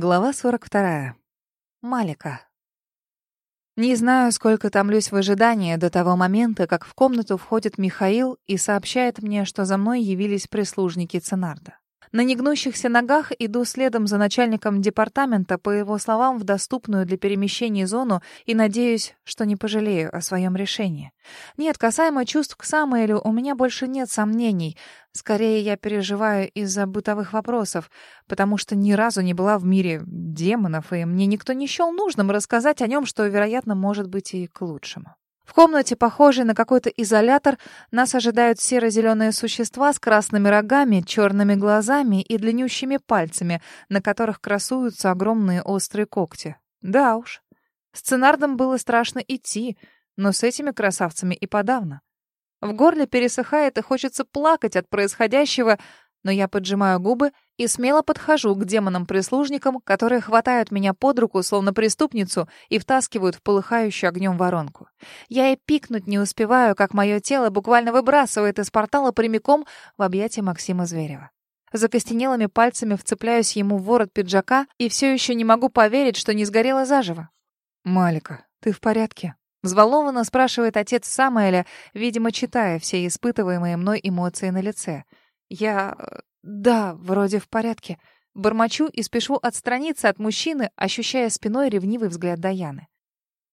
Глава 42. Малика. Не знаю, сколько томлюсь в ожидании до того момента, как в комнату входит Михаил и сообщает мне, что за мной явились прислужники Ценарда. На негнущихся ногах иду следом за начальником департамента, по его словам, в доступную для перемещений зону и надеюсь, что не пожалею о своем решении. Нет, касаемо чувств к Самуэлю у меня больше нет сомнений. Скорее, я переживаю из-за бытовых вопросов, потому что ни разу не была в мире демонов, и мне никто не счел нужным рассказать о нем, что, вероятно, может быть и к лучшему. В комнате, похожей на какой-то изолятор, нас ожидают серо-зеленые существа с красными рогами, черными глазами и длиннющими пальцами, на которых красуются огромные острые когти. Да уж. С Ценардом было страшно идти, но с этими красавцами и подавно. В горле пересыхает и хочется плакать от происходящего, но я поджимаю губы и смело подхожу к демонам-прислужникам, которые хватают меня под руку, словно преступницу, и втаскивают в полыхающую огнем воронку. Я и пикнуть не успеваю, как мое тело буквально выбрасывает из портала прямиком в объятия Максима Зверева. Закостенелыми пальцами вцепляюсь ему в ворот пиджака и все еще не могу поверить, что не сгорела заживо. «Малика, ты в порядке?» Взволнованно спрашивает отец Самуэля, видимо, читая все испытываемые мной эмоции на лице. Я... Э, да, вроде в порядке. Бормочу и спешу отстраниться от мужчины, ощущая спиной ревнивый взгляд Даяны.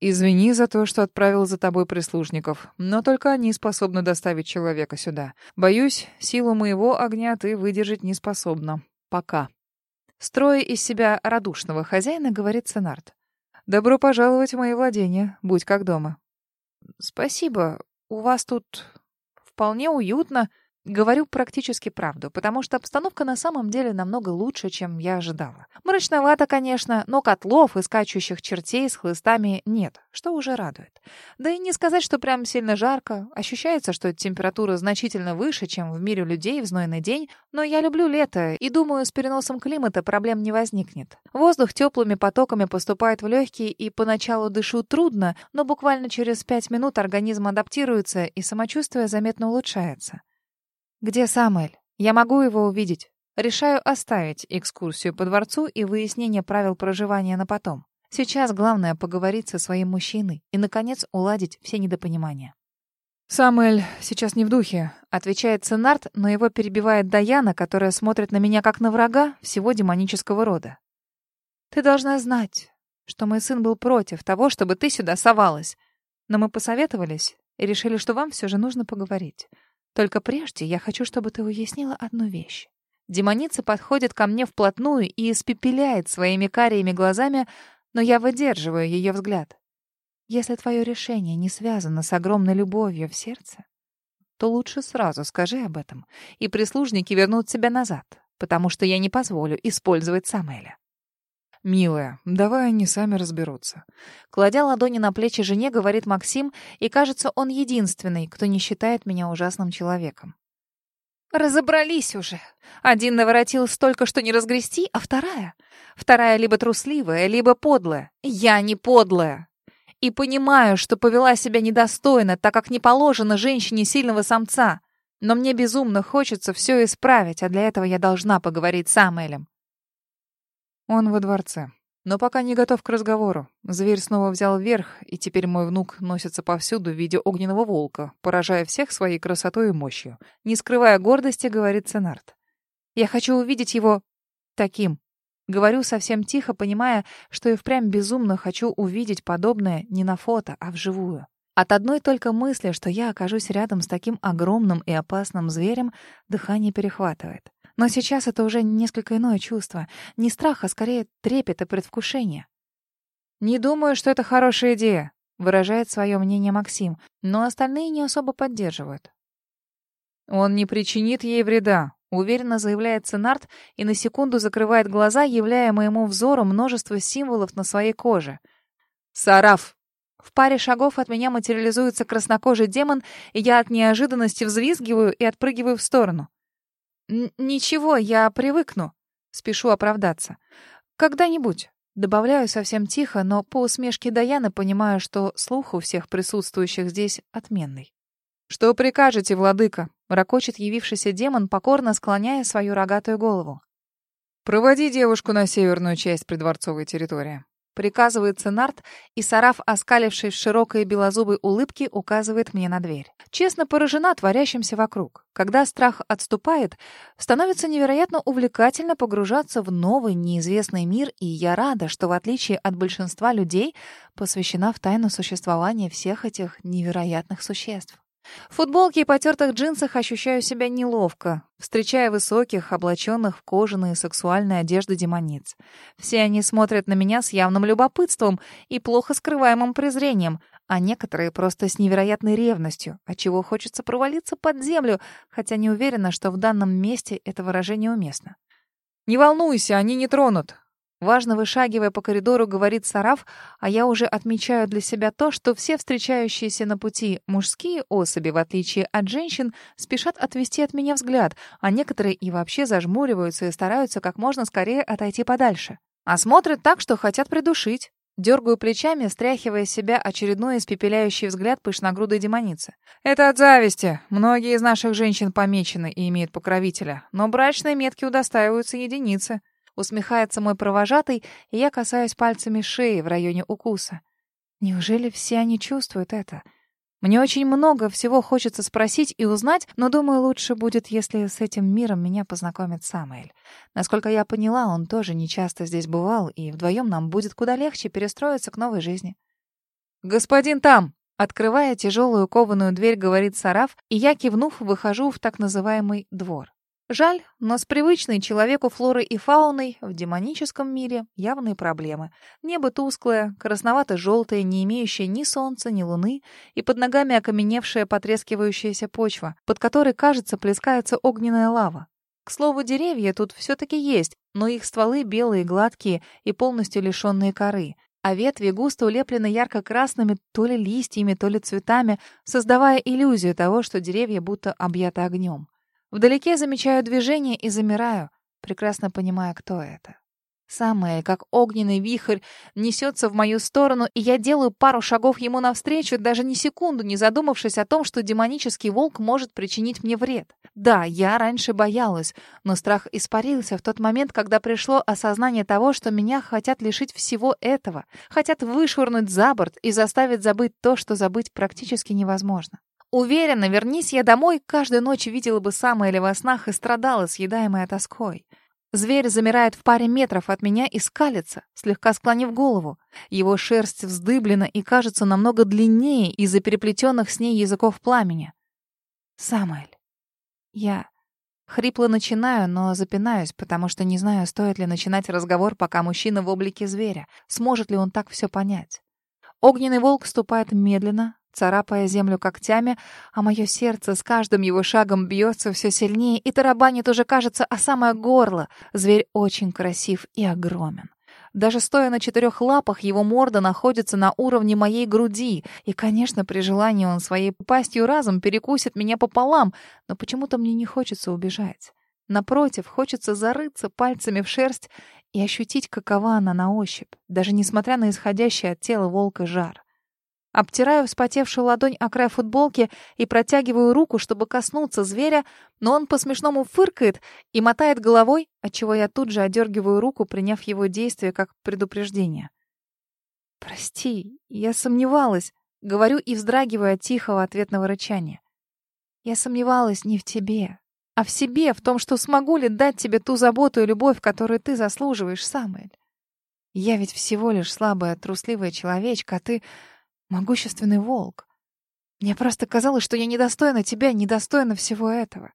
«Извини за то, что отправил за тобой прислужников, но только они способны доставить человека сюда. Боюсь, силу моего огня ты выдержать не способна. Пока». Строя из себя радушного хозяина, говорит Сенарт. «Добро пожаловать в мои владения. Будь как дома». «Спасибо. У вас тут вполне уютно», Говорю практически правду, потому что обстановка на самом деле намного лучше, чем я ожидала. Мрачновато, конечно, но котлов и скачущих чертей с хлыстами нет, что уже радует. Да и не сказать, что прям сильно жарко. Ощущается, что температура значительно выше, чем в мире людей в знойный день, но я люблю лето и думаю, с переносом климата проблем не возникнет. Воздух теплыми потоками поступает в легкие и поначалу дышу трудно, но буквально через пять минут организм адаптируется и самочувствие заметно улучшается. «Где Самуэль? Я могу его увидеть?» Решаю оставить экскурсию по дворцу и выяснение правил проживания на потом. Сейчас главное поговорить со своим мужчиной и, наконец, уладить все недопонимания. «Самуэль сейчас не в духе», — отвечает Ценарт, но его перебивает Даяна, которая смотрит на меня как на врага всего демонического рода. «Ты должна знать, что мой сын был против того, чтобы ты сюда совалась. Но мы посоветовались и решили, что вам все же нужно поговорить. Только прежде я хочу, чтобы ты уяснила одну вещь. Демоница подходит ко мне вплотную и испепеляет своими карими глазами, но я выдерживаю ее взгляд. Если твое решение не связано с огромной любовью в сердце, то лучше сразу скажи об этом, и прислужники вернут тебя назад, потому что я не позволю использовать Самеля. «Милая, давай они сами разберутся». Кладя ладони на плечи жене, говорит Максим, и кажется, он единственный, кто не считает меня ужасным человеком. «Разобрались уже. Один наворотил столько, что не разгрести, а вторая? Вторая либо трусливая, либо подлая. Я не подлая. И понимаю, что повела себя недостойно, так как не положено женщине сильного самца. Но мне безумно хочется все исправить, а для этого я должна поговорить с Амелем. Он во дворце. Но пока не готов к разговору. Зверь снова взял верх, и теперь мой внук носится повсюду в виде огненного волка, поражая всех своей красотой и мощью. Не скрывая гордости, говорит Ценарт. «Я хочу увидеть его таким». Говорю совсем тихо, понимая, что и впрямь безумно хочу увидеть подобное не на фото, а вживую. От одной только мысли, что я окажусь рядом с таким огромным и опасным зверем, дыхание перехватывает. Но сейчас это уже несколько иное чувство. Не страх, а скорее трепет и предвкушение. «Не думаю, что это хорошая идея», — выражает свое мнение Максим, но остальные не особо поддерживают. «Он не причинит ей вреда», — уверенно заявляет Ценарт и на секунду закрывает глаза, являя моему взору множество символов на своей коже. «Сараф!» В паре шагов от меня материализуется краснокожий демон, и я от неожиданности взвизгиваю и отпрыгиваю в сторону. «Ничего, я привыкну», — спешу оправдаться. «Когда-нибудь». Добавляю совсем тихо, но по усмешке Даяны понимаю, что слух у всех присутствующих здесь отменный. «Что прикажете, владыка?» — ракочет явившийся демон, покорно склоняя свою рогатую голову. «Проводи девушку на северную часть придворцовой территории», приказывает Сенарт, и Сараф, оскалившись в широкой белозубой улыбке, указывает мне на дверь. Честно поражена творящимся вокруг. Когда страх отступает, становится невероятно увлекательно погружаться в новый неизвестный мир, и я рада, что в отличие от большинства людей, посвящена в тайну существования всех этих невероятных существ. В футболке и потертых джинсах ощущаю себя неловко, встречая высоких, облаченных в кожаные сексуальные одежды демониц. Все они смотрят на меня с явным любопытством и плохо скрываемым презрением, а некоторые просто с невероятной ревностью, отчего хочется провалиться под землю, хотя не уверена, что в данном месте это выражение уместно. «Не волнуйся, они не тронут. Важно вышагивая по коридору, говорит Сараф, а я уже отмечаю для себя то, что все встречающиеся на пути мужские особи, в отличие от женщин, спешат отвести от меня взгляд, а некоторые и вообще зажмуриваются и стараются как можно скорее отойти подальше. А смотрят так, что хотят придушить. Дергаю плечами, стряхивая с себя очередной испепеляющий взгляд пышногрудой демоницы. «Это от зависти. Многие из наших женщин помечены и имеют покровителя, но брачные метки удостаиваются единицы». Усмехается мой провожатый, и я касаюсь пальцами шеи в районе укуса. Неужели все они чувствуют это? Мне очень много всего хочется спросить и узнать, но думаю, лучше будет, если с этим миром меня познакомит Самуэль. Насколько я поняла, он тоже не часто здесь бывал, и вдвоем нам будет куда легче перестроиться к новой жизни. «Господин там!» Открывая тяжелую кованую дверь, говорит Сараф, и я, кивнув, выхожу в так называемый двор. Жаль, но с привычной человеку флорой и фауной в демоническом мире явные проблемы. Небо тусклое, красновато-желтое, не имеющее ни солнца, ни луны, и под ногами окаменевшая потрескивающаяся почва, под которой, кажется, плескается огненная лава. К слову, деревья тут все-таки есть, но их стволы белые, гладкие и полностью лишенные коры, а ветви густо улеплены ярко-красными то ли листьями, то ли цветами, создавая иллюзию того, что деревья будто объяты огнем. Вдалеке замечаю движение и замираю, прекрасно понимая, кто это. Самое, как огненный вихрь, несется в мою сторону, и я делаю пару шагов ему навстречу, даже ни секунду не задумавшись о том, что демонический волк может причинить мне вред. Да, я раньше боялась, но страх испарился в тот момент, когда пришло осознание того, что меня хотят лишить всего этого, хотят вышвырнуть за борт и заставить забыть то, что забыть практически невозможно. Уверена, вернись я домой, каждую ночь видела бы Самоэля во снах и страдала, съедаемая тоской. Зверь замирает в паре метров от меня и скалится, слегка склонив голову. Его шерсть вздыблена и кажется намного длиннее из-за переплетенных с ней языков пламени. Самоэль. Я... Хрипло начинаю, но запинаюсь, потому что не знаю, стоит ли начинать разговор, пока мужчина в облике зверя. Сможет ли он так все понять? Огненный волк ступает медленно, царапая землю когтями, а мое сердце с каждым его шагом бьется все сильнее и тарабанит уже, кажется, о самое горло. Зверь очень красив и огромен. Даже стоя на четырех лапах, его морда находится на уровне моей груди, и, конечно, при желании он своей пастью разом перекусит меня пополам, но почему-то мне не хочется убежать. Напротив, хочется зарыться пальцами в шерсть и ощутить, какова она на ощупь, даже несмотря на исходящий от тела волка жар. Обтираю вспотевшую ладонь о край футболки и протягиваю руку, чтобы коснуться зверя, но он по-смешному фыркает и мотает головой, отчего я тут же одергиваю руку, приняв его действие как предупреждение. «Прости, я сомневалась», — говорю и вздрагиваю от тихого ответного рычания. «Я сомневалась не в тебе, а в себе, в том, что смогу ли дать тебе ту заботу и любовь, которую ты заслуживаешь, Самуэль. Я ведь всего лишь слабая, трусливая человечка, а ты могущественный волк. Мне просто казалось, что я недостойна тебя, недостойна всего этого.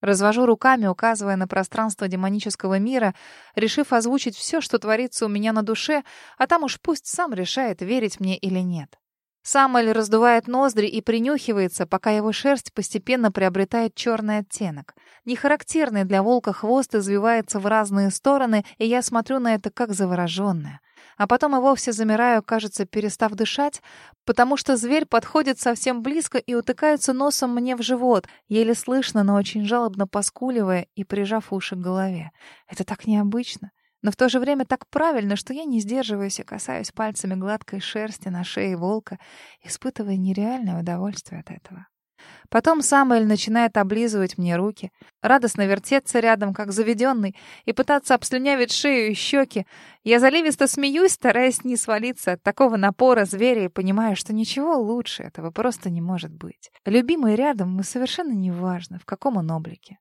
Развожу руками, указывая на пространство демонического мира, решив озвучить все, что творится у меня на душе, а там уж пусть сам решает, верить мне или нет. Самоль раздувает ноздри и принюхивается, пока его шерсть постепенно приобретает черный оттенок. Нехарактерный для волка хвост извивается в разные стороны, и я смотрю на это как завороженная а потом и вовсе замираю, кажется, перестав дышать, потому что зверь подходит совсем близко и утыкается носом мне в живот, еле слышно, но очень жалобно поскуливая и прижав уши к голове. Это так необычно, но в то же время так правильно, что я не сдерживаюсь и касаюсь пальцами гладкой шерсти на шее волка, испытывая нереальное удовольствие от этого. Потом Самуэль начинает облизывать мне руки, радостно вертеться рядом, как заведенный, и пытаться обслюнявить шею и щеки. Я заливисто смеюсь, стараясь не свалиться от такого напора зверя и понимаю, что ничего лучше этого просто не может быть. Любимый рядом, мы совершенно неважно, в каком он облике.